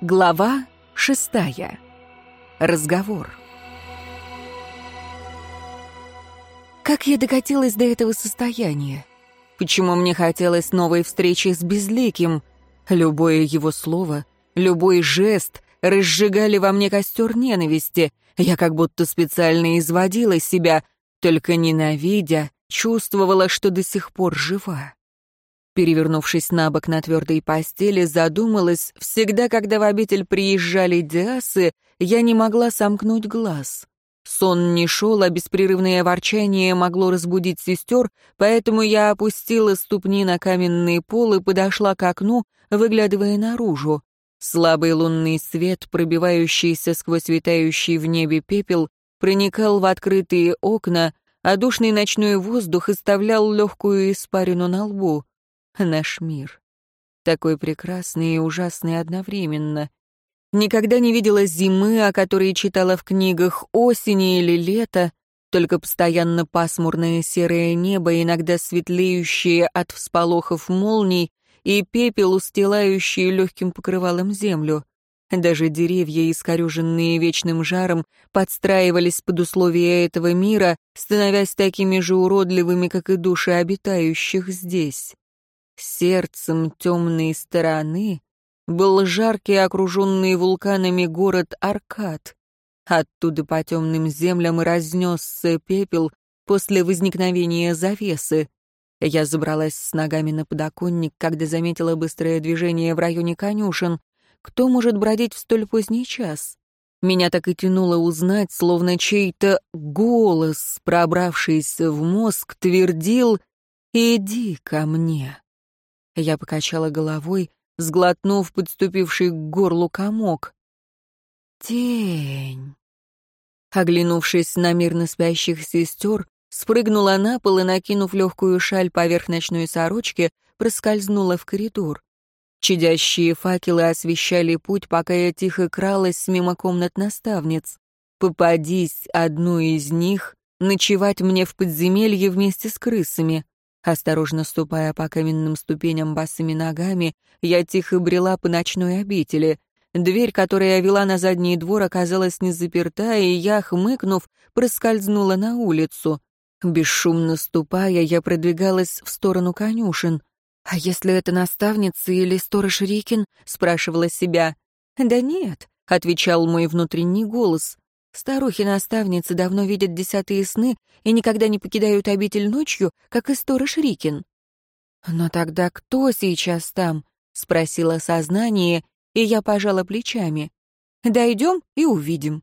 Глава шестая. Разговор. Как я докатилась до этого состояния? Почему мне хотелось новой встречи с Безликим? Любое его слово, любой жест разжигали во мне костер ненависти. Я как будто специально изводила себя, только ненавидя, чувствовала, что до сих пор жива. Перевернувшись на бок на твердой постели, задумалась, всегда, когда в обитель приезжали диасы, я не могла сомкнуть глаз. Сон не шел, а беспрерывное ворчание могло разбудить сестер, поэтому я опустила ступни на каменный пол и подошла к окну, выглядывая наружу. Слабый лунный свет, пробивающийся сквозь витающий в небе пепел, проникал в открытые окна, а душный ночной воздух оставлял легкую испарину на лбу наш мир. Такой прекрасный и ужасный одновременно. Никогда не видела зимы, о которой читала в книгах, осени или лета, только постоянно пасмурное серое небо, иногда светлеющее от всполохов молний, и пепел, устилающий легким покрывалом землю. Даже деревья, искорюженные вечным жаром, подстраивались под условия этого мира, становясь такими же уродливыми, как и души обитающих здесь. Сердцем темной стороны был жаркий, окруженный вулканами город Аркад. Оттуда по темным землям разнесся пепел после возникновения завесы. Я забралась с ногами на подоконник, когда заметила быстрое движение в районе конюшен. Кто может бродить в столь поздний час? Меня так и тянуло узнать, словно чей-то голос, пробравшийся в мозг, твердил «Иди ко мне». Я покачала головой, сглотнув подступивший к горлу комок. «Тень!» Оглянувшись на мирно спящих сестер, спрыгнула на пол и, накинув легкую шаль поверх ночной сорочки, проскользнула в коридор. Чадящие факелы освещали путь, пока я тихо кралась мимо комнат наставниц. Попадись одну из них, ночевать мне в подземелье вместе с крысами. Осторожно ступая по каменным ступеням босыми ногами, я тихо брела по ночной обители. Дверь, которая вела на задний двор, оказалась не заперта, и я, хмыкнув, проскользнула на улицу. Бесшумно ступая, я продвигалась в сторону конюшен. «А если это наставница или сторож Рикин?» — спрашивала себя. «Да нет», — отвечал мой внутренний голос. Старухи-наставницы давно видят десятые сны и никогда не покидают обитель ночью, как и сторож Рикин. «Но тогда кто сейчас там?» — спросила сознание, и я пожала плечами. «Дойдем и увидим».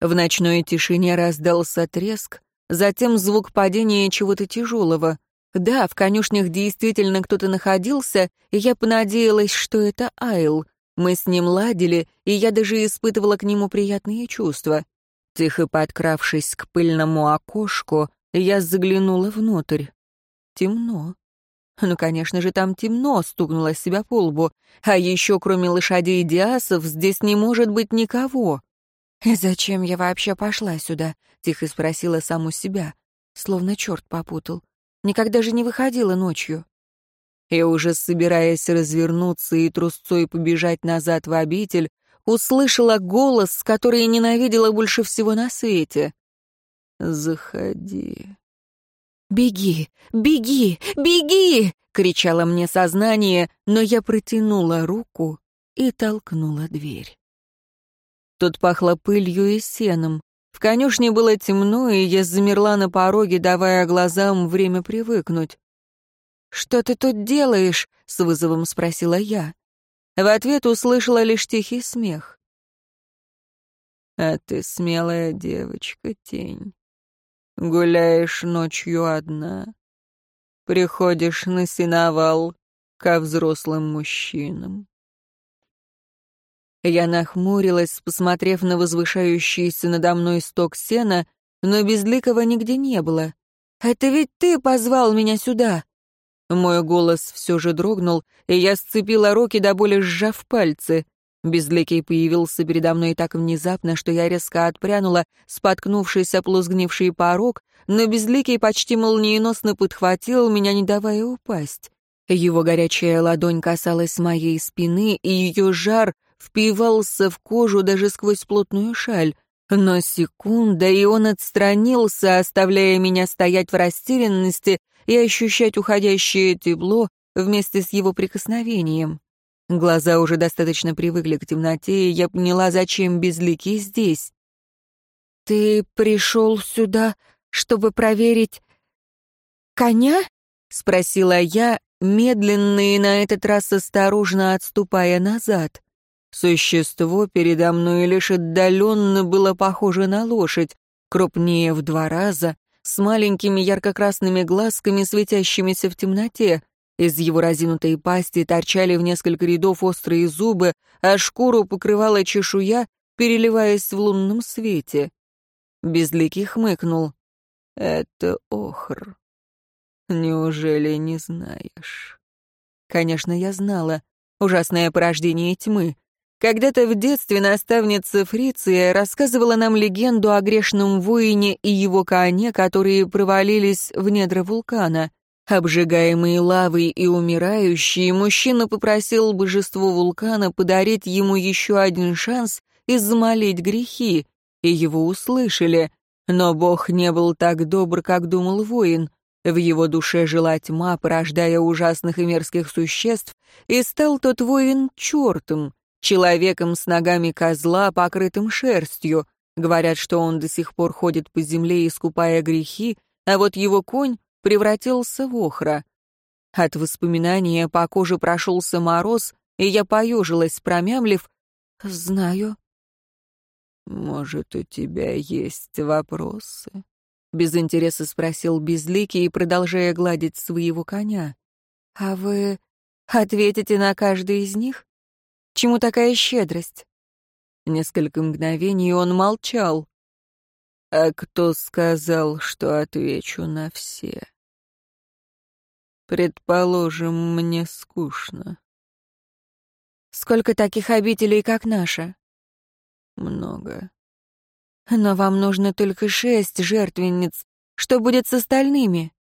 В ночной тишине раздался треск, затем звук падения чего-то тяжелого. Да, в конюшнях действительно кто-то находился, и я понадеялась, что это Айл — мы с ним ладили, и я даже испытывала к нему приятные чувства. Тихо подкравшись к пыльному окошку, я заглянула внутрь. Темно. Ну, конечно же, там темно, стукнула себя по лбу. А еще, кроме лошадей и диасов, здесь не может быть никого. «Зачем я вообще пошла сюда?» — тихо спросила саму себя. Словно черт попутал. Никогда же не выходила ночью и уже собираясь развернуться и трусцой побежать назад в обитель, услышала голос, который ненавидела больше всего на свете. «Заходи». «Беги! Беги! Беги!» — кричало мне сознание, но я протянула руку и толкнула дверь. Тут пахло пылью и сеном. В конюшне было темно, и я замерла на пороге, давая глазам время привыкнуть. «Что ты тут делаешь?» — с вызовом спросила я. В ответ услышала лишь тихий смех. «А ты смелая девочка, тень. Гуляешь ночью одна. Приходишь на сеновал ко взрослым мужчинам». Я нахмурилась, посмотрев на возвышающийся надо мной сток сена, но безликого нигде не было. «Это ведь ты позвал меня сюда!» Мой голос все же дрогнул, и я сцепила руки до боли, сжав пальцы. Безликий появился передо мной так внезапно, что я резко отпрянула, споткнувшись о плузгнивший порог, но Безликий почти молниеносно подхватил меня, не давая упасть. Его горячая ладонь касалась моей спины, и ее жар впивался в кожу даже сквозь плотную шаль. Но секунда, и он отстранился, оставляя меня стоять в растерянности и ощущать уходящее тепло вместе с его прикосновением. Глаза уже достаточно привыкли к темноте, и я поняла, зачем безликий здесь. «Ты пришел сюда, чтобы проверить коня?» — спросила я, медленно и на этот раз осторожно отступая назад. Существо передо мной лишь отдаленно было похоже на лошадь, крупнее в два раза, с маленькими ярко-красными глазками, светящимися в темноте. Из его разинутой пасти торчали в несколько рядов острые зубы, а шкуру покрывала чешуя, переливаясь в лунном свете. Безликий хмыкнул. «Это охр. Неужели не знаешь?» Конечно, я знала. Ужасное порождение тьмы. Когда-то в детстве наставница Фриция рассказывала нам легенду о грешном воине и его коне, которые провалились в недра вулкана. Обжигаемый лавой и умирающий, мужчина попросил божество вулкана подарить ему еще один шанс и замолить грехи, и его услышали. Но Бог не был так добр, как думал воин. В его душе жила тьма, порождая ужасных и мерзких существ, и стал тот воин чертом — человеком с ногами козла, покрытым шерстью. Говорят, что он до сих пор ходит по земле, искупая грехи, а вот его конь превратился в охра. От воспоминания по коже прошелся мороз, и я поежилась, промямлив «Знаю». «Может, у тебя есть вопросы?» — без интереса спросил Безликий, продолжая гладить своего коня. «А вы ответите на каждый из них?» Чему такая щедрость?» Несколько мгновений он молчал. «А кто сказал, что отвечу на все?» «Предположим, мне скучно». «Сколько таких обителей, как наша?» «Много». «Но вам нужно только шесть жертвенниц. Что будет с остальными?»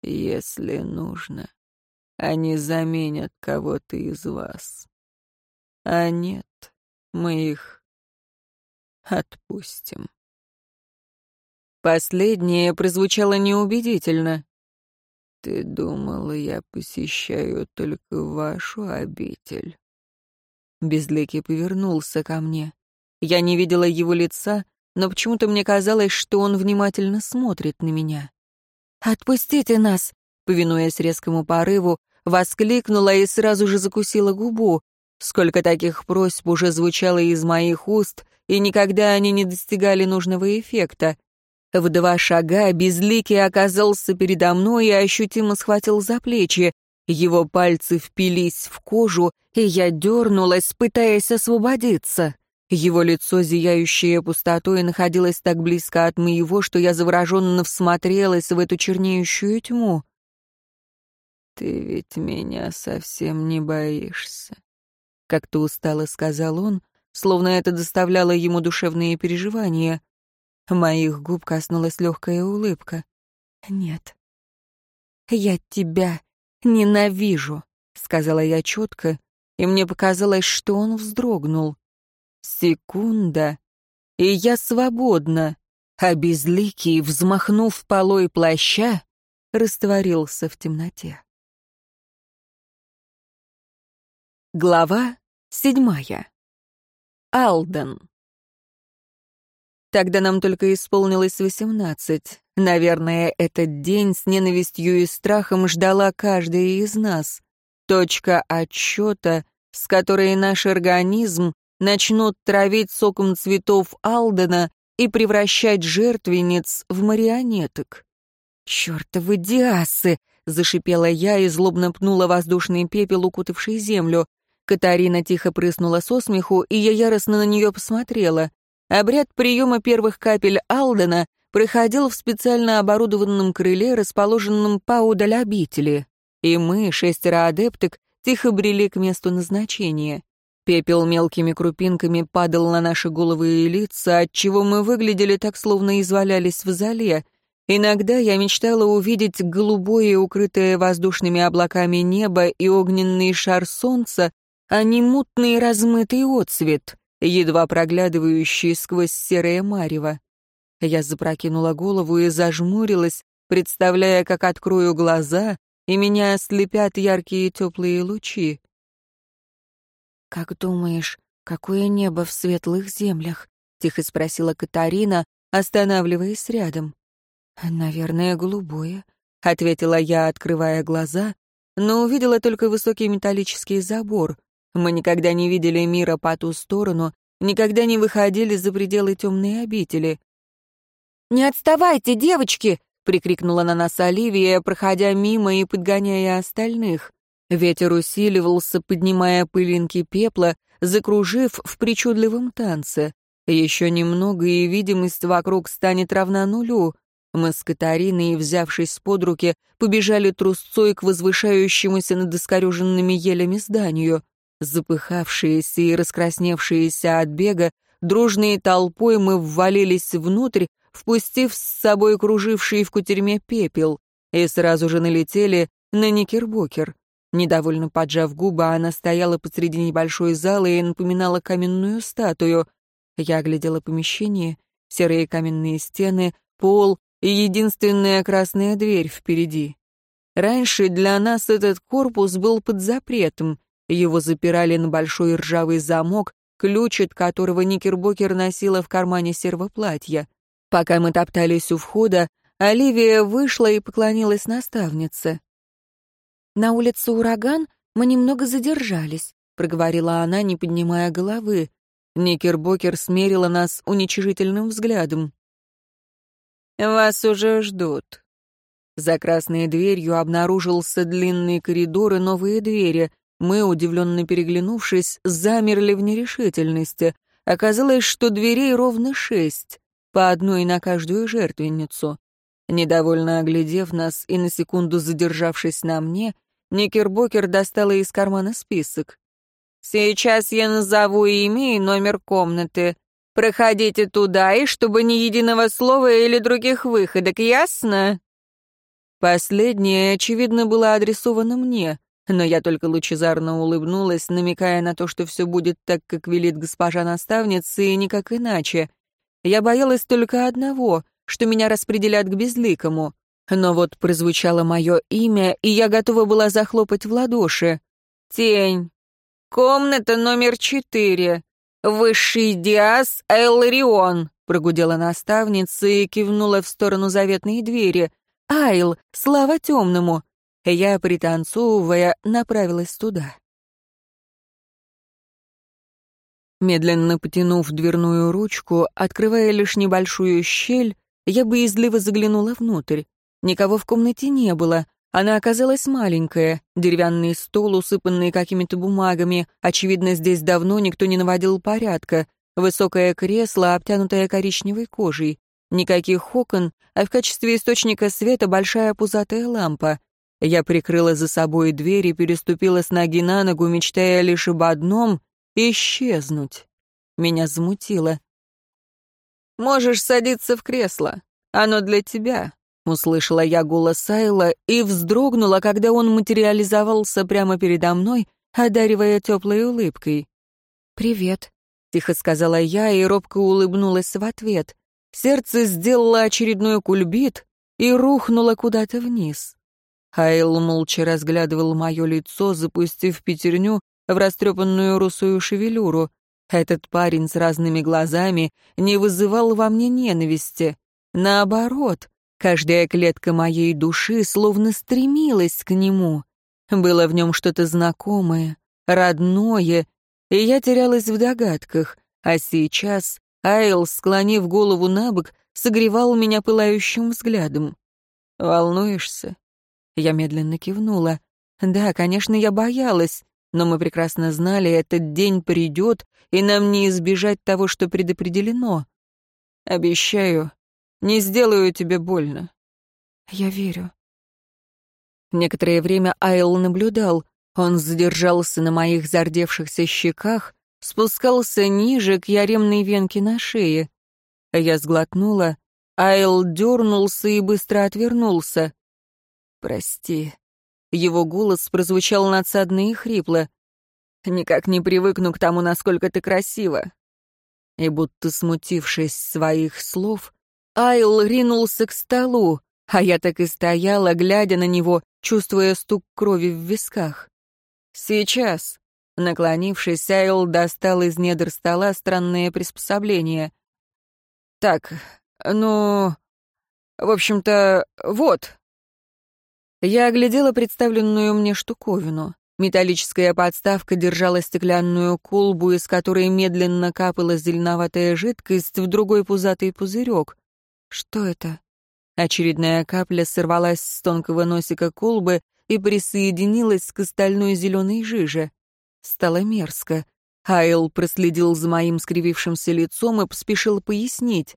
«Если нужно». Они заменят кого-то из вас. А нет, мы их отпустим. Последнее прозвучало неубедительно. Ты думала, я посещаю только вашу обитель? Безликий повернулся ко мне. Я не видела его лица, но почему-то мне казалось, что он внимательно смотрит на меня. «Отпустите нас!» Повинуясь резкому порыву, воскликнула и сразу же закусила губу. Сколько таких просьб уже звучало из моих уст, и никогда они не достигали нужного эффекта. В два шага Безликий оказался передо мной и ощутимо схватил за плечи. Его пальцы впились в кожу, и я дернулась, пытаясь освободиться. Его лицо, зияющее пустотой, находилось так близко от моего, что я завороженно всмотрелась в эту чернеющую тьму. «Ты ведь меня совсем не боишься», — как-то устало сказал он, словно это доставляло ему душевные переживания. Моих губ коснулась легкая улыбка. «Нет, я тебя ненавижу», — сказала я четко, и мне показалось, что он вздрогнул. Секунда, и я свободна, а безликий, взмахнув полой плаща, растворился в темноте. Глава седьмая. Алден. Тогда нам только исполнилось восемнадцать. Наверное, этот день с ненавистью и страхом ждала каждая из нас. Точка отсчета, с которой наш организм начнут травить соком цветов Алдена и превращать жертвенниц в марионеток. «Чёртовы диасы!» — зашипела я и злобно пнула воздушный пепел, укутавший землю. Катарина тихо прыснула со смеху, и я яростно на нее посмотрела. Обряд приема первых капель Алдена проходил в специально оборудованном крыле, расположенном поудаль обители. И мы, шестеро адепток, тихо брели к месту назначения. Пепел мелкими крупинками падал на наши головы и лица, отчего мы выглядели так, словно извалялись в зале. Иногда я мечтала увидеть голубое, укрытое воздушными облаками небо и огненный шар солнца, а не мутный размытый отцвет, едва проглядывающий сквозь серое марево. Я запрокинула голову и зажмурилась, представляя, как открою глаза, и меня ослепят яркие теплые лучи. «Как думаешь, какое небо в светлых землях?» — тихо спросила Катарина, останавливаясь рядом. «Наверное, голубое», — ответила я, открывая глаза, но увидела только высокий металлический забор. Мы никогда не видели мира по ту сторону, никогда не выходили за пределы темной обители. «Не отставайте, девочки!» — прикрикнула на нас Оливия, проходя мимо и подгоняя остальных. Ветер усиливался, поднимая пылинки пепла, закружив в причудливом танце. Еще немного, и видимость вокруг станет равна нулю. Мы с Катариной, взявшись под руки, побежали трусцой к возвышающемуся над искореженными елями зданию. Запыхавшиеся и раскрасневшиеся от бега, дружной толпой мы ввалились внутрь, впустив с собой круживший в кутерьме пепел, и сразу же налетели на Никербокер. Недовольно поджав губы, она стояла посреди небольшой залы и напоминала каменную статую. Я оглядела помещение, серые каменные стены, пол и единственная красная дверь впереди. Раньше для нас этот корпус был под запретом. Его запирали на большой ржавый замок, ключ от которого Никербокер носила в кармане сервоплатья. Пока мы топтались у входа, Оливия вышла и поклонилась наставнице. «На улице ураган мы немного задержались», — проговорила она, не поднимая головы. Никербокер смерила нас уничижительным взглядом. «Вас уже ждут». За красной дверью обнаружился длинный коридор и новые двери. Мы, удивленно переглянувшись, замерли в нерешительности. Оказалось, что дверей ровно шесть, по одной на каждую жертвенницу. Недовольно оглядев нас и на секунду задержавшись на мне, Никербокер достала из кармана список. Сейчас я назову имя и номер комнаты. Проходите туда, и чтобы ни единого слова или других выходок, ясно?» Последнее, очевидно, было адресовано мне, но я только лучезарно улыбнулась, намекая на то, что все будет так, как велит госпожа наставница, и никак иначе. Я боялась только одного, что меня распределят к безликому. Но вот прозвучало мое имя, и я готова была захлопать в ладоши. «Тень, «Комната номер четыре. Высший диас Элларион», — прогудела наставница и кивнула в сторону заветной двери. «Айл, слава темному!» Я, пританцовывая, направилась туда. Медленно потянув дверную ручку, открывая лишь небольшую щель, я боязливо заглянула внутрь. Никого в комнате не было, она оказалась маленькая, деревянный стол, усыпанный какими-то бумагами, очевидно, здесь давно никто не наводил порядка, высокое кресло, обтянутое коричневой кожей, никаких окон, а в качестве источника света большая пузатая лампа. Я прикрыла за собой дверь и переступила с ноги на ногу, мечтая лишь об одном — исчезнуть. Меня замутило. «Можешь садиться в кресло. Оно для тебя», Услышала я голос Сайла и вздрогнула, когда он материализовался прямо передо мной, одаривая теплой улыбкой. «Привет», — тихо сказала я и робко улыбнулась в ответ. Сердце сделало очередной кульбит и рухнуло куда-то вниз. Айл молча разглядывал мое лицо, запустив пятерню в растрепанную русую шевелюру. Этот парень с разными глазами не вызывал во мне ненависти. Наоборот, Каждая клетка моей души словно стремилась к нему. Было в нем что-то знакомое, родное, и я терялась в догадках, а сейчас Айл, склонив голову на бок, согревал меня пылающим взглядом. «Волнуешься?» Я медленно кивнула. «Да, конечно, я боялась, но мы прекрасно знали, этот день придет, и нам не избежать того, что предопределено. Обещаю, не сделаю тебе больно». «Я верю». Некоторое время Айл наблюдал. Он задержался на моих зардевшихся щеках, спускался ниже к яремной венке на шее. Я сглотнула Айл дернулся и быстро отвернулся. «Прости». Его голос прозвучал надсадно и хрипло. «Никак не привыкну к тому, насколько ты красива». И будто смутившись своих слов, Айл ринулся к столу, а я так и стояла, глядя на него, чувствуя стук крови в висках. «Сейчас», Наклонившись, Айл достал из недр стола странное приспособление. «Так, ну... В общем-то, вот». Я оглядела представленную мне штуковину. Металлическая подставка держала стеклянную колбу, из которой медленно капала зеленоватая жидкость в другой пузатый пузырек. Что это? Очередная капля сорвалась с тонкого носика колбы и присоединилась к остальной зеленой жиже. Стало мерзко. Айл проследил за моим скривившимся лицом и поспешил пояснить.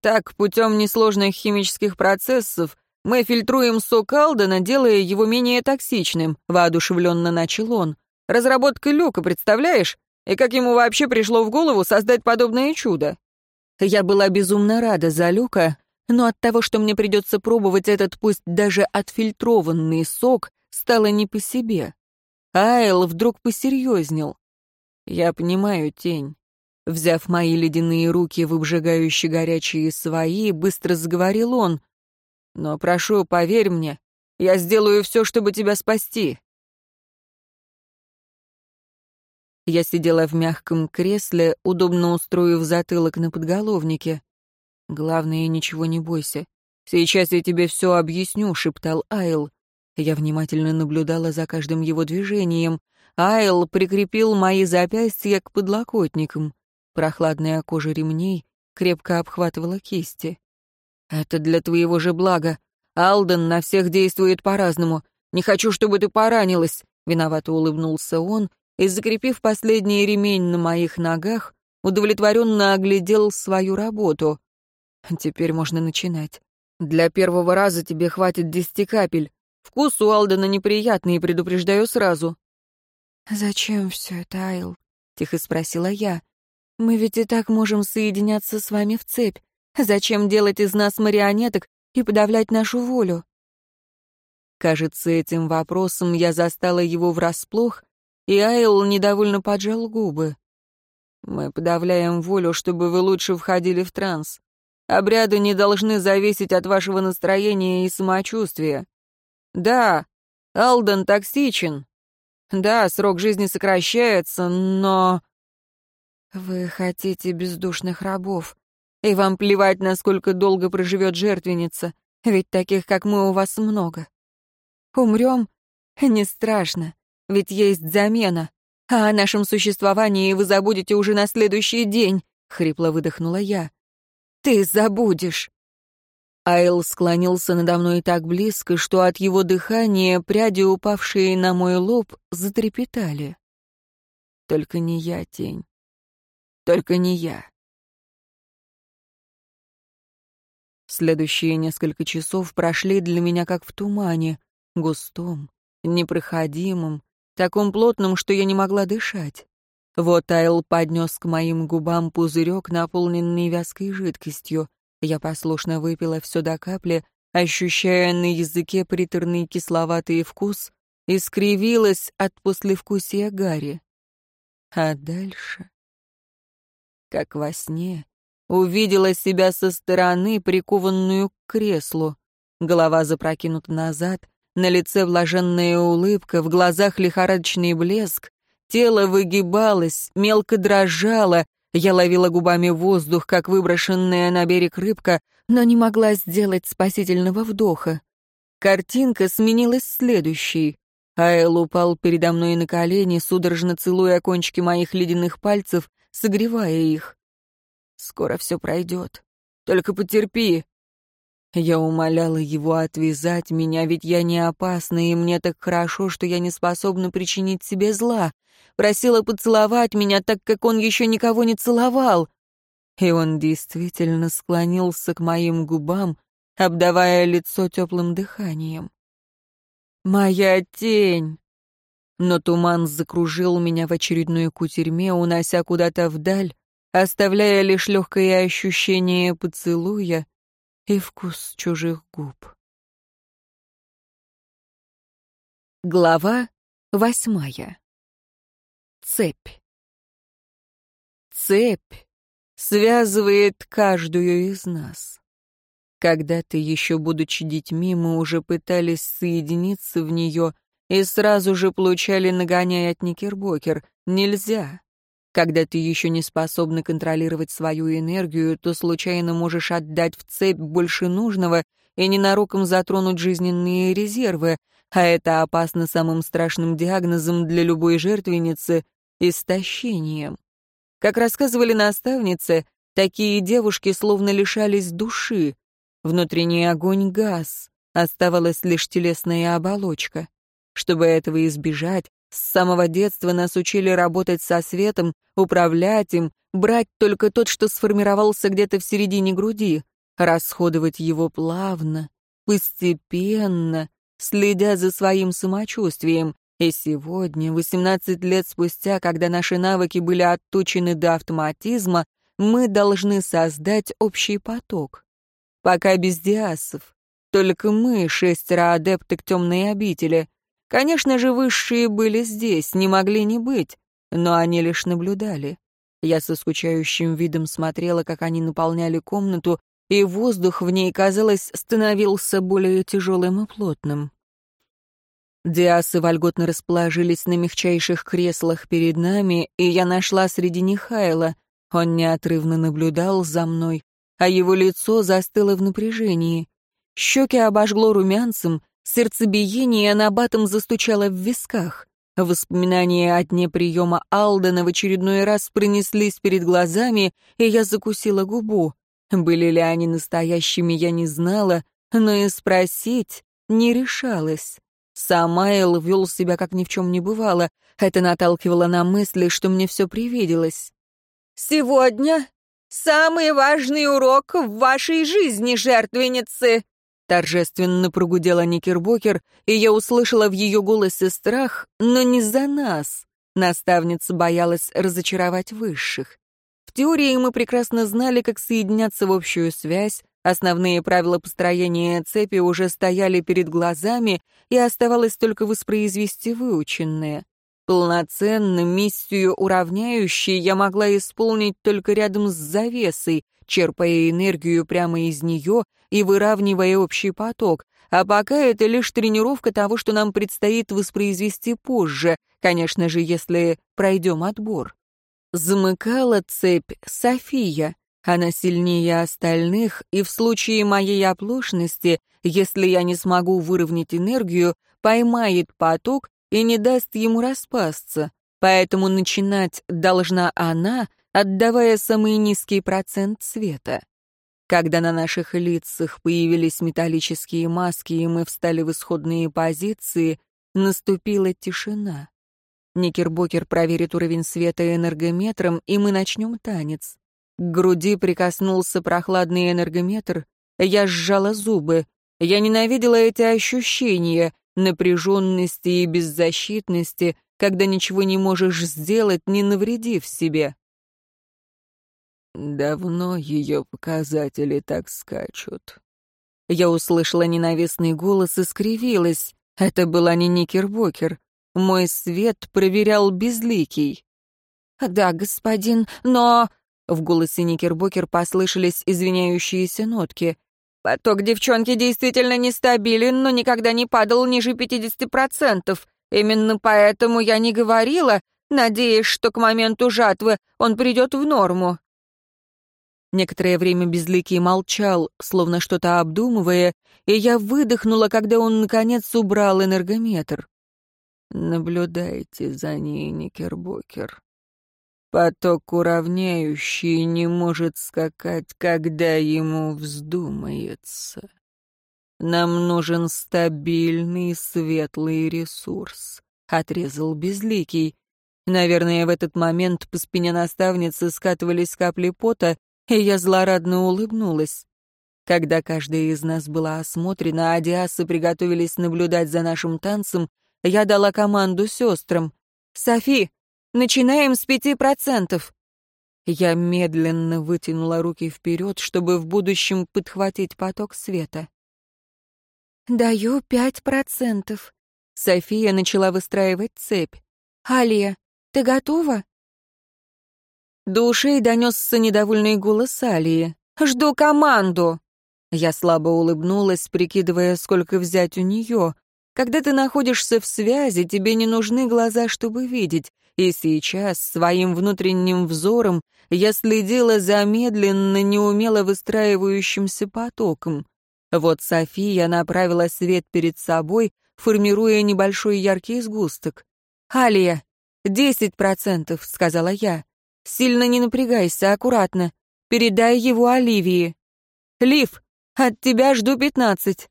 «Так, путем несложных химических процессов мы фильтруем сок Алдена, делая его менее токсичным», — воодушевленно начал он. «Разработка люка, представляешь? И как ему вообще пришло в голову создать подобное чудо?» Я была безумно рада за Люка, но от того, что мне придется пробовать этот пусть даже отфильтрованный сок, стало не по себе. Айл вдруг посерьезнел. «Я понимаю, тень». Взяв мои ледяные руки в обжигающие горячие свои, быстро заговорил он. «Но прошу, поверь мне, я сделаю все, чтобы тебя спасти». Я сидела в мягком кресле, удобно устроив затылок на подголовнике. «Главное, ничего не бойся. Сейчас я тебе все объясню», — шептал Айл. Я внимательно наблюдала за каждым его движением. Айл прикрепил мои запястья к подлокотникам. Прохладная кожа ремней крепко обхватывала кисти. «Это для твоего же блага. Алден на всех действует по-разному. Не хочу, чтобы ты поранилась», — виновато улыбнулся он и, закрепив последний ремень на моих ногах, удовлетворенно оглядел свою работу. «Теперь можно начинать. Для первого раза тебе хватит десяти капель. Вкус у Алдена неприятный, предупреждаю сразу». «Зачем все это, Айл?» — тихо спросила я. «Мы ведь и так можем соединяться с вами в цепь. Зачем делать из нас марионеток и подавлять нашу волю?» Кажется, этим вопросом я застала его врасплох, и Айл недовольно поджал губы. «Мы подавляем волю, чтобы вы лучше входили в транс. Обряды не должны зависеть от вашего настроения и самочувствия. Да, Алден токсичен. Да, срок жизни сокращается, но... Вы хотите бездушных рабов, и вам плевать, насколько долго проживет жертвенница, ведь таких, как мы, у вас много. Умрем? Не страшно, ведь есть замена. А о нашем существовании вы забудете уже на следующий день, — хрипло выдохнула я. Ты забудешь. Айл склонился надо мной так близко, что от его дыхания пряди, упавшие на мой лоб, затрепетали. Только не я, тень. Только не я. Следующие несколько часов прошли для меня как в тумане, густом, непроходимом, таком плотном, что я не могла дышать. Вот Айл поднес к моим губам пузырек, наполненный вязкой жидкостью. Я послушно выпила все до капли, ощущая на языке приторный кисловатый вкус, и скривилась от послевкусия Гарри. А дальше, как во сне, увидела себя со стороны, прикованную к креслу. Голова запрокинута назад, на лице блаженная улыбка, в глазах лихорадочный блеск, тело выгибалось, мелко дрожало, я ловила губами воздух, как выброшенная на берег рыбка, но не могла сделать спасительного вдоха. Картинка сменилась следующей. Айл упал передо мной на колени, судорожно целуя кончики моих ледяных пальцев, согревая их. «Скоро все пройдет. Только потерпи». Я умоляла его отвязать меня, ведь я не опасна, и мне так хорошо, что я не способна причинить себе зла просила поцеловать меня, так как он еще никого не целовал. И он действительно склонился к моим губам, обдавая лицо теплым дыханием. «Моя тень!» Но туман закружил меня в очередной кутерьме, унося куда-то вдаль, оставляя лишь легкое ощущение поцелуя и вкус чужих губ. Глава восьмая. Цепь. Цепь связывает каждую из нас. Когда-то, еще будучи детьми, мы уже пытались соединиться в нее и сразу же получали нагоняй от Никербокер. Нельзя. Когда ты еще не способна контролировать свою энергию, то случайно можешь отдать в цепь больше нужного и ненароком затронуть жизненные резервы, а это опасно самым страшным диагнозом для любой жертвенницы — истощением. Как рассказывали наставницы, такие девушки словно лишались души. Внутренний огонь газ, оставалась лишь телесная оболочка. Чтобы этого избежать, с самого детства нас учили работать со светом, управлять им, брать только тот, что сформировался где-то в середине груди, расходовать его плавно, постепенно, следя за своим самочувствием. И сегодня, 18 лет спустя, когда наши навыки были отточены до автоматизма, мы должны создать общий поток. Пока без диасов. Только мы, шестеро адепты к темной обители — Конечно же, высшие были здесь, не могли не быть, но они лишь наблюдали. Я со скучающим видом смотрела, как они наполняли комнату, и воздух в ней, казалось, становился более тяжелым и плотным. Диасы вольготно расположились на мягчайших креслах перед нами, и я нашла среди них Хайла. Он неотрывно наблюдал за мной, а его лицо застыло в напряжении. Щеки обожгло румянцем, Сердцебиение набатом застучало в висках. Воспоминания о дне приема Алдена в очередной раз пронеслись перед глазами, и я закусила губу. Были ли они настоящими, я не знала, но и спросить не решалась. Самайл вел себя, как ни в чем не бывало. Это наталкивало на мысли, что мне все привиделось. «Сегодня самый важный урок в вашей жизни, жертвенницы!» Торжественно прогудела Никербокер, и я услышала в ее голосе страх, но не за нас. Наставница боялась разочаровать высших. В теории мы прекрасно знали, как соединяться в общую связь, основные правила построения цепи уже стояли перед глазами, и оставалось только воспроизвести выученное. Полноценно миссию уравняющей я могла исполнить только рядом с завесой, черпая энергию прямо из нее и выравнивая общий поток, а пока это лишь тренировка того, что нам предстоит воспроизвести позже, конечно же, если пройдем отбор. Замыкала цепь София. Она сильнее остальных, и в случае моей оплошности, если я не смогу выровнять энергию, поймает поток и не даст ему распасться. Поэтому начинать должна она, отдавая самый низкий процент света. Когда на наших лицах появились металлические маски, и мы встали в исходные позиции, наступила тишина. Никербокер проверит уровень света энергометром, и мы начнем танец. К груди прикоснулся прохладный энергометр. Я сжала зубы. Я ненавидела эти ощущения напряженности и беззащитности, когда ничего не можешь сделать, не навредив себе. Давно ее показатели так скачут. Я услышала ненавистный голос и скривилась. Это была не Никербокер. Мой свет проверял безликий. «Да, господин, но...» В голосе Никербокер послышались извиняющиеся нотки. «Поток девчонки действительно нестабилен, но никогда не падал ниже 50%. Именно поэтому я не говорила, надеясь, что к моменту жатвы он придет в норму. Некоторое время Безликий молчал, словно что-то обдумывая, и я выдохнула, когда он, наконец, убрал энергометр. «Наблюдайте за ней, Никербокер. Поток уравняющий не может скакать, когда ему вздумается. Нам нужен стабильный светлый ресурс», — отрезал Безликий. Наверное, в этот момент по спине наставницы скатывались капли пота, и я злорадно улыбнулась. Когда каждая из нас была осмотрена, а диасы приготовились наблюдать за нашим танцем, я дала команду сестрам. «Софи, начинаем с пяти процентов». Я медленно вытянула руки вперед, чтобы в будущем подхватить поток света. «Даю пять процентов». София начала выстраивать цепь. «Алия, ты готова?» До ушей донесся недовольный голос Алии. «Жду команду!» Я слабо улыбнулась, прикидывая, сколько взять у нее. Когда ты находишься в связи, тебе не нужны глаза, чтобы видеть. И сейчас своим внутренним взором я следила за медленно, неумело выстраивающимся потоком. Вот София направила свет перед собой, формируя небольшой яркий сгусток. «Алия, десять процентов», — сказала я. «Сильно не напрягайся, аккуратно. Передай его Оливии. Лив, от тебя жду пятнадцать».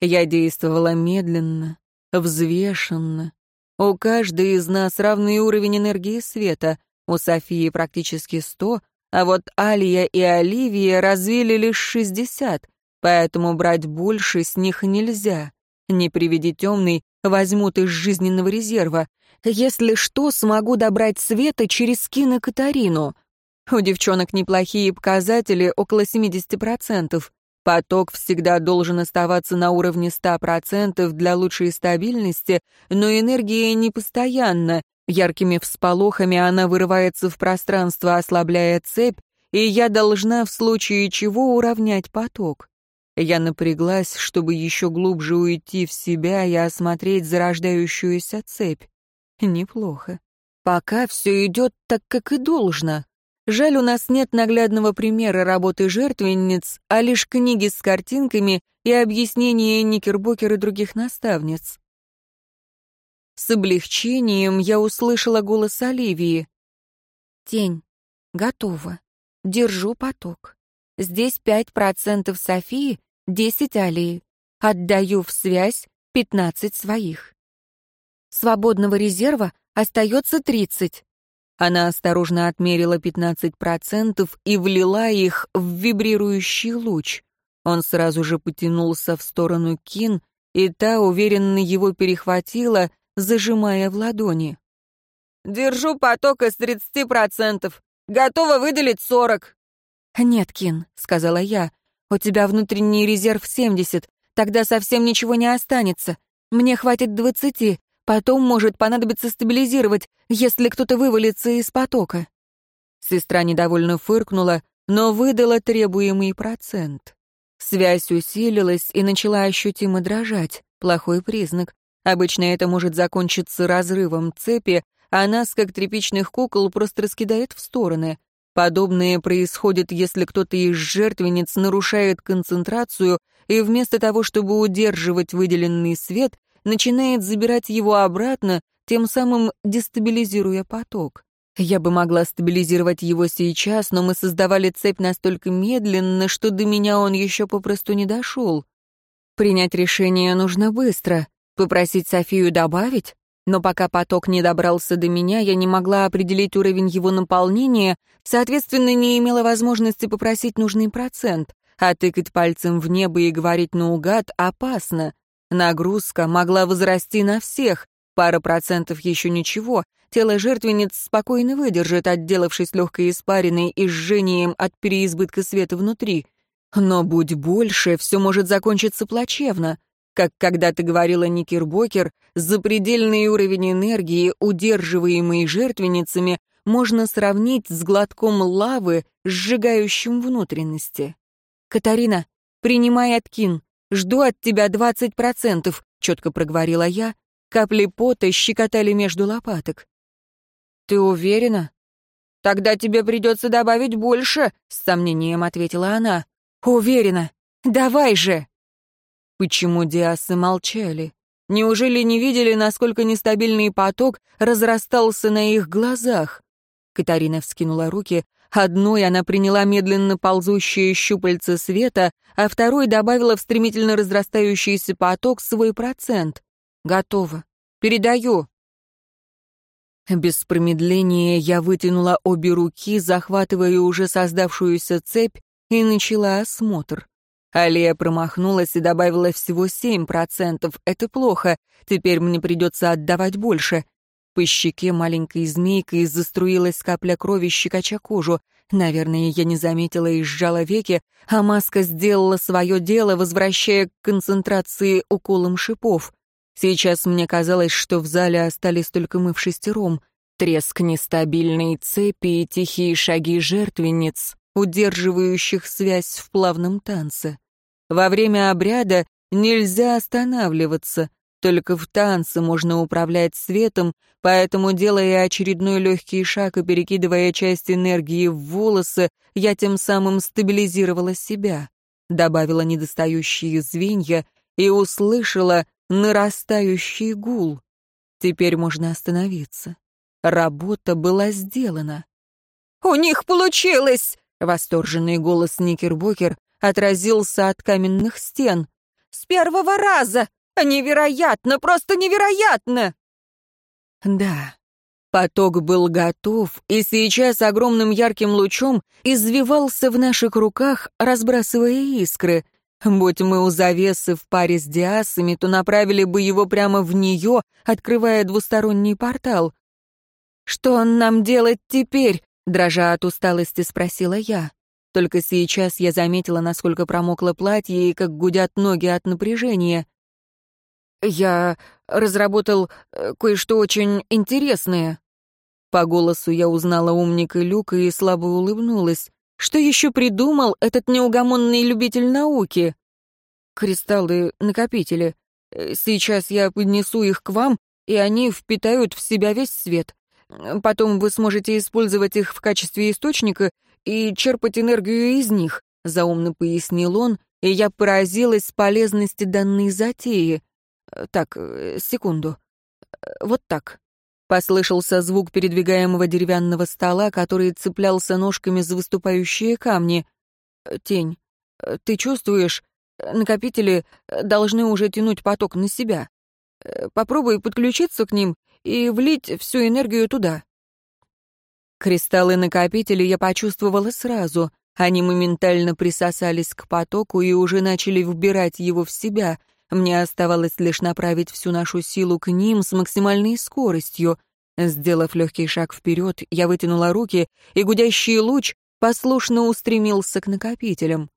Я действовала медленно, взвешенно. У каждой из нас равный уровень энергии света. У Софии практически сто, а вот Алия и Оливия развили лишь шестьдесят, поэтому брать больше с них нельзя. Не приведи темный, возьмут из жизненного резерва. Если что, смогу добрать света через скины Катарину. У девчонок неплохие показатели, около 70%. Поток всегда должен оставаться на уровне 100% для лучшей стабильности, но энергия непостоянна. Яркими всполохами она вырывается в пространство, ослабляя цепь, и я должна в случае чего уравнять поток. Я напряглась, чтобы еще глубже уйти в себя и осмотреть зарождающуюся цепь. Неплохо. Пока все идет так, как и должно. Жаль, у нас нет наглядного примера работы жертвенниц, а лишь книги с картинками и объяснения Никербокер и других наставниц. С облегчением я услышала голос Оливии. «Тень. Готово. Держу поток. Здесь пять процентов Софии, десять Алии. Отдаю в связь пятнадцать своих. Свободного резерва остается тридцать. Она осторожно отмерила 15% и влила их в вибрирующий луч. Он сразу же потянулся в сторону Кин, и та уверенно его перехватила, зажимая в ладони. «Держу поток из 30%. Готова выделить 40». «Нет, Кин», — сказала я, — «у тебя внутренний резерв 70, тогда совсем ничего не останется. Мне хватит 20, Потом может понадобиться стабилизировать, если кто-то вывалится из потока». Сестра недовольно фыркнула, но выдала требуемый процент. Связь усилилась и начала ощутимо дрожать. Плохой признак. Обычно это может закончиться разрывом цепи, а нас, как тряпичных кукол, просто раскидает в стороны. Подобное происходит, если кто-то из жертвенниц нарушает концентрацию и вместо того, чтобы удерживать выделенный свет, начинает забирать его обратно, тем самым дестабилизируя поток. Я бы могла стабилизировать его сейчас, но мы создавали цепь настолько медленно, что до меня он еще попросту не дошел. Принять решение нужно быстро. Попросить Софию добавить? Но пока поток не добрался до меня, я не могла определить уровень его наполнения, соответственно, не имела возможности попросить нужный процент. А тыкать пальцем в небо и говорить наугад опасно. Нагрузка могла возрасти на всех, пара процентов еще ничего, тело жертвенниц спокойно выдержит, отделавшись легкой испариной и жжением от переизбытка света внутри. Но будь больше, все может закончиться плачевно. Как когда-то говорила Никербокер, запредельный уровень энергии, удерживаемый жертвенницами, можно сравнить с глотком лавы, сжигающим внутренности. «Катарина, принимай откин. Жду от тебя двадцать процентов», — четко проговорила я. Капли пота щекотали между лопаток. «Ты уверена?» «Тогда тебе придется добавить больше», — с сомнением ответила она. «Уверена. Давай же!» Почему диасы молчали? Неужели не видели, насколько нестабильный поток разрастался на их глазах? Катарина вскинула руки, Одной она приняла медленно ползущие щупальца света, а второй добавила в стремительно разрастающийся поток свой процент. «Готово. Передаю». Без промедления я вытянула обе руки, захватывая уже создавшуюся цепь, и начала осмотр. Алия промахнулась и добавила всего семь процентов. Это плохо. Теперь мне придется отдавать больше. По щеке маленькой змейкой заструилась капля крови, щекоча кожу. Наверное, я не заметила и сжала веки, а маска сделала свое дело, возвращая к концентрации уколом шипов. Сейчас мне казалось, что в зале остались только мы в шестером. Треск нестабильной цепи и тихие шаги жертвенниц, удерживающих связь в плавном танце. Во время обряда нельзя останавливаться, только в танце можно управлять светом, поэтому, делая очередной легкий шаг и перекидывая часть энергии в волосы, я тем самым стабилизировала себя, добавила недостающие звенья и услышала нарастающий гул. Теперь можно остановиться. Работа была сделана. «У них получилось!» — восторженный голос Никербокер отразился от каменных стен. «С первого раза! Невероятно, просто невероятно!» Да, поток был готов, и сейчас огромным ярким лучом извивался в наших руках, разбрасывая искры. Будь мы у завесы в паре с диасами, то направили бы его прямо в нее, открывая двусторонний портал. «Что нам делать теперь?» — дрожа от усталости спросила я. Только сейчас я заметила, насколько промокло платье и как гудят ноги от напряжения. «Я разработал э, кое-что очень интересное». По голосу я узнала умника Люка и слабо улыбнулась. Что еще придумал этот неугомонный любитель науки? Кристаллы-накопители. Э, сейчас я поднесу их к вам, и они впитают в себя весь свет. Потом вы сможете использовать их в качестве источника и черпать энергию из них», — заумно пояснил он, и я поразилась полезности данной затеи. Э, так, э, секунду. Э, вот так. Послышался звук передвигаемого деревянного стола, который цеплялся ножками за выступающие камни. Тень. Ты чувствуешь? Накопители должны уже тянуть поток на себя. Попробуй подключиться к ним и влить всю энергию туда. Кристаллы-накопители я почувствовала сразу. Они моментально присосались к потоку и уже начали вбирать его в себя — мне оставалось лишь направить всю нашу силу к ним с максимальной скоростью. Сделав легкий шаг вперед, я вытянула руки, и гудящий луч послушно устремился к накопителям.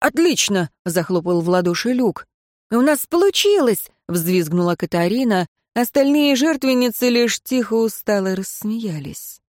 «Отлично!» — захлопал в ладоши Люк. «У нас получилось!» — взвизгнула Катарина. Остальные жертвенницы лишь тихо устало рассмеялись.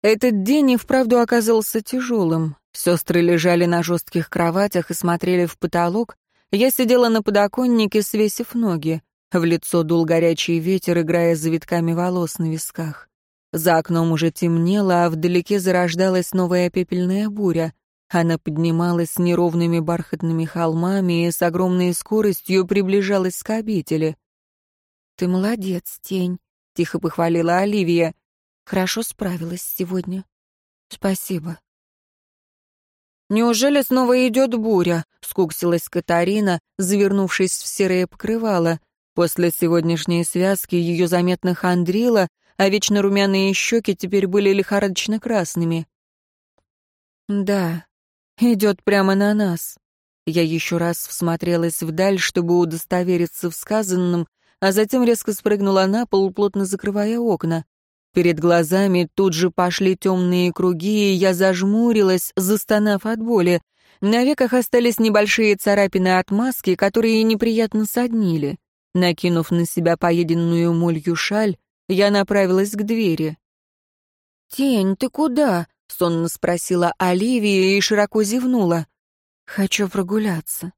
Этот день и вправду оказался тяжелым. Сестры лежали на жестких кроватях и смотрели в потолок. Я сидела на подоконнике, свесив ноги. В лицо дул горячий ветер, играя завитками волос на висках. За окном уже темнело, а вдалеке зарождалась новая пепельная буря. Она поднималась неровными бархатными холмами и с огромной скоростью приближалась к обители. «Ты молодец, тень», — тихо похвалила Оливия. «Хорошо справилась сегодня. Спасибо». «Неужели снова идет буря?» — скуксилась Катарина, завернувшись в серое покрывало. После сегодняшней связки ее заметно хандрило, а вечно румяные щеки теперь были лихорадочно красными. «Да, идет прямо на нас». Я еще раз всмотрелась вдаль, чтобы удостовериться в сказанном, а затем резко спрыгнула на пол, плотно закрывая окна. Перед глазами тут же пошли темные круги, и я зажмурилась, застонав от боли. На веках остались небольшие царапины от маски, которые неприятно соднили. Накинув на себя поеденную молью шаль, я направилась к двери. «Тень, ты куда?» — сонно спросила Оливия и широко зевнула. «Хочу прогуляться».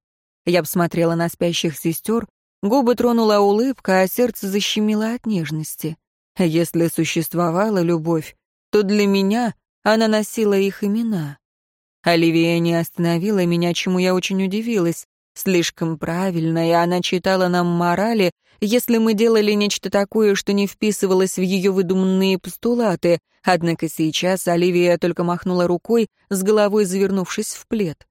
Я посмотрела на спящих сестер, губы тронула улыбка, а сердце защемило от нежности. Если существовала любовь, то для меня она носила их имена. Оливия не остановила меня, чему я очень удивилась. Слишком правильно, и она читала нам морали, если мы делали нечто такое, что не вписывалось в ее выдуманные постулаты. Однако сейчас Оливия только махнула рукой, с головой завернувшись в плед.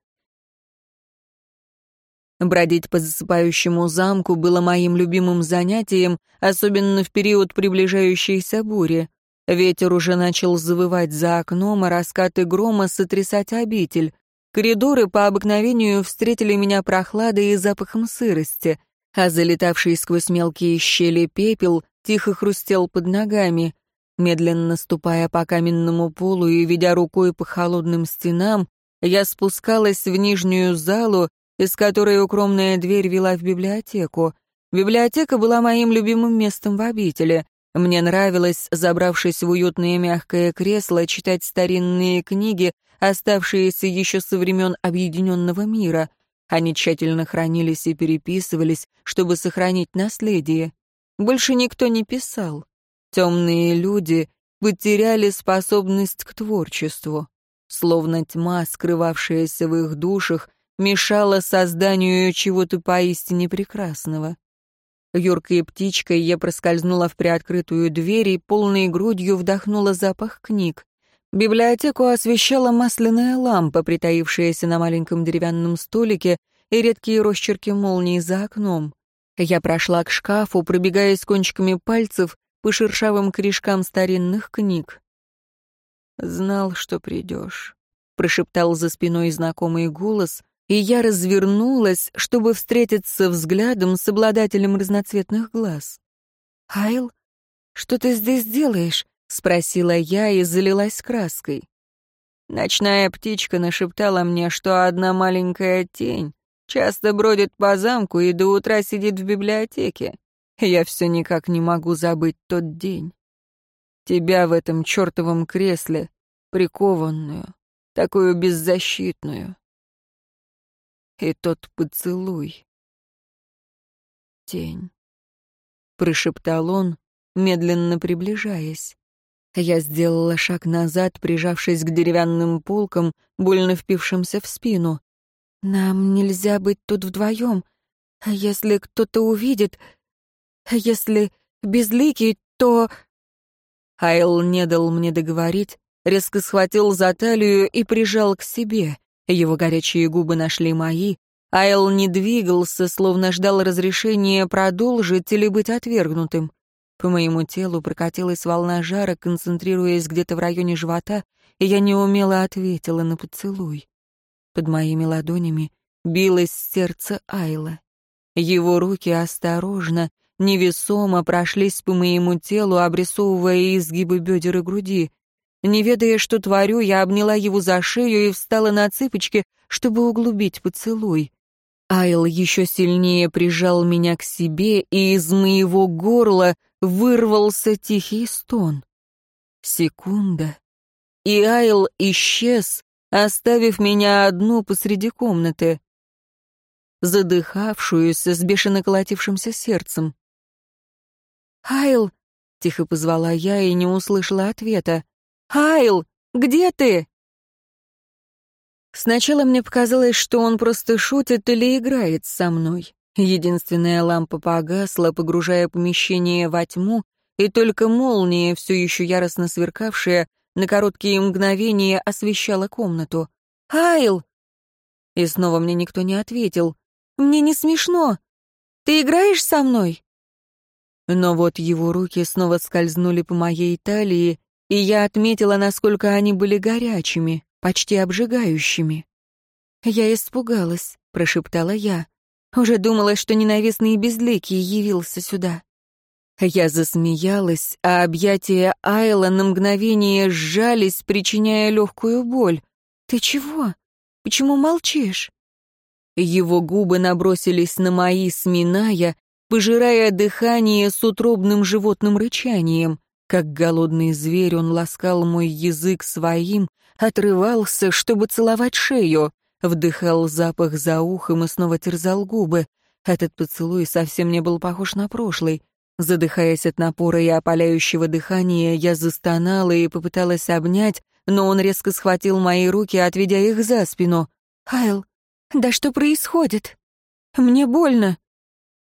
Бродить по засыпающему замку было моим любимым занятием, особенно в период приближающейся бури. Ветер уже начал завывать за окном, а раскаты грома сотрясать обитель. Коридоры по обыкновению встретили меня прохладой и запахом сырости. а залетавший сквозь мелкие щели пепел тихо хрустел под ногами. Медленно ступая по каменному полу и ведя рукой по холодным стенам, я спускалась в нижнюю залу, из которой укромная дверь вела в библиотеку. Библиотека была моим любимым местом в обители. Мне нравилось, забравшись в уютное мягкое кресло, читать старинные книги, оставшиеся еще со времен объединенного мира. Они тщательно хранились и переписывались, чтобы сохранить наследие. Больше никто не писал. Темные люди потеряли способность к творчеству. Словно тьма, скрывавшаяся в их душах, мешала созданию чего-то поистине прекрасного. Юркой птичкой я проскользнула в приоткрытую дверь и полной грудью вдохнула запах книг. Библиотеку освещала масляная лампа, притаившаяся на маленьком деревянном столике, и редкие росчерки молнии за окном. Я прошла к шкафу, пробегаясь кончиками пальцев по шершавым корешкам старинных книг. «Знал, что придешь», — прошептал за спиной знакомый голос, и я развернулась, чтобы встретиться взглядом с обладателем разноцветных глаз. «Айл, что ты здесь делаешь?» — спросила я и залилась краской. Ночная птичка нашептала мне, что одна маленькая тень часто бродит по замку и до утра сидит в библиотеке. Я все никак не могу забыть тот день. Тебя в этом чертовом кресле, прикованную, такую беззащитную. И тот поцелуй. Тень. Прошептал он, медленно приближаясь. Я сделала шаг назад, прижавшись к деревянным полкам, больно впившимся в спину. «Нам нельзя быть тут вдвоем. А если кто-то увидит, если безликий, то...» Айл не дал мне договорить, резко схватил за талию и прижал к себе. Его горячие губы нашли мои. Айл не двигался, словно ждал разрешения продолжить или быть отвергнутым. По моему телу прокатилась волна жара, концентрируясь где-то в районе живота, и я неумело ответила на поцелуй. Под моими ладонями билось сердце Айла. Его руки осторожно, невесомо прошлись по моему телу, обрисовывая изгибы бедер и груди. Не ведая, что творю, я обняла его за шею и встала на цыпочки, чтобы углубить поцелуй. Айл еще сильнее прижал меня к себе, и из моего горла вырвался тихий стон. Секунда. И Айл исчез, оставив меня одну посреди комнаты, задыхавшуюся с бешено колотившимся сердцем. «Айл!» — тихо позвала я и не услышала ответа. «Айл, где ты?» Сначала мне показалось, что он просто шутит или играет со мной. Единственная лампа погасла, погружая помещение во тьму, и только молния, все еще яростно сверкавшая, на короткие мгновения освещала комнату. «Айл!» И снова мне никто не ответил. «Мне не смешно. Ты играешь со мной?» Но вот его руки снова скользнули по моей талии, и я отметила, насколько они были горячими, почти обжигающими. «Я испугалась», — прошептала я. «Уже думала, что ненавистный безликий явился сюда». Я засмеялась, а объятия Айла на мгновение сжались, причиняя легкую боль. «Ты чего? Почему молчишь?» Его губы набросились на мои, сминая, пожирая дыхание с утробным животным рычанием. Как голодный зверь он ласкал мой язык своим, отрывался, чтобы целовать шею, вдыхал запах за ухом и снова терзал губы. Этот поцелуй совсем не был похож на прошлый. Задыхаясь от напора и опаляющего дыхания, я застонала и попыталась обнять, но он резко схватил мои руки, отведя их за спину. «Айл, да что происходит? Мне больно!»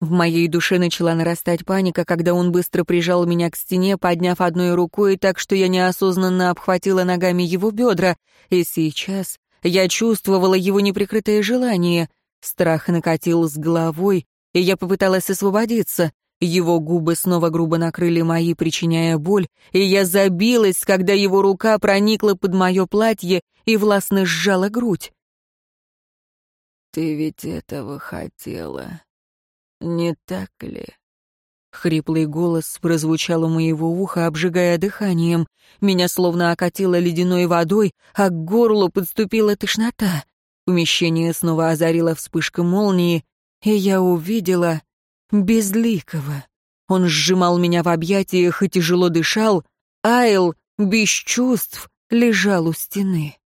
В моей душе начала нарастать паника, когда он быстро прижал меня к стене, подняв одной рукой так, что я неосознанно обхватила ногами его бедра, и сейчас я чувствовала его неприкрытое желание. Страх накатил с головой, и я попыталась освободиться. Его губы снова грубо накрыли мои, причиняя боль, и я забилась, когда его рука проникла под мое платье и властно сжала грудь. «Ты ведь этого хотела», Не так ли? Хриплый голос прозвучал у моего уха, обжигая дыханием. Меня словно окатило ледяной водой, а к горлу подступила тошнота. Помещение снова озарила вспышка молнии, и я увидела Безликого. Он сжимал меня в объятиях и тяжело дышал. Айл, без чувств, лежал у стены.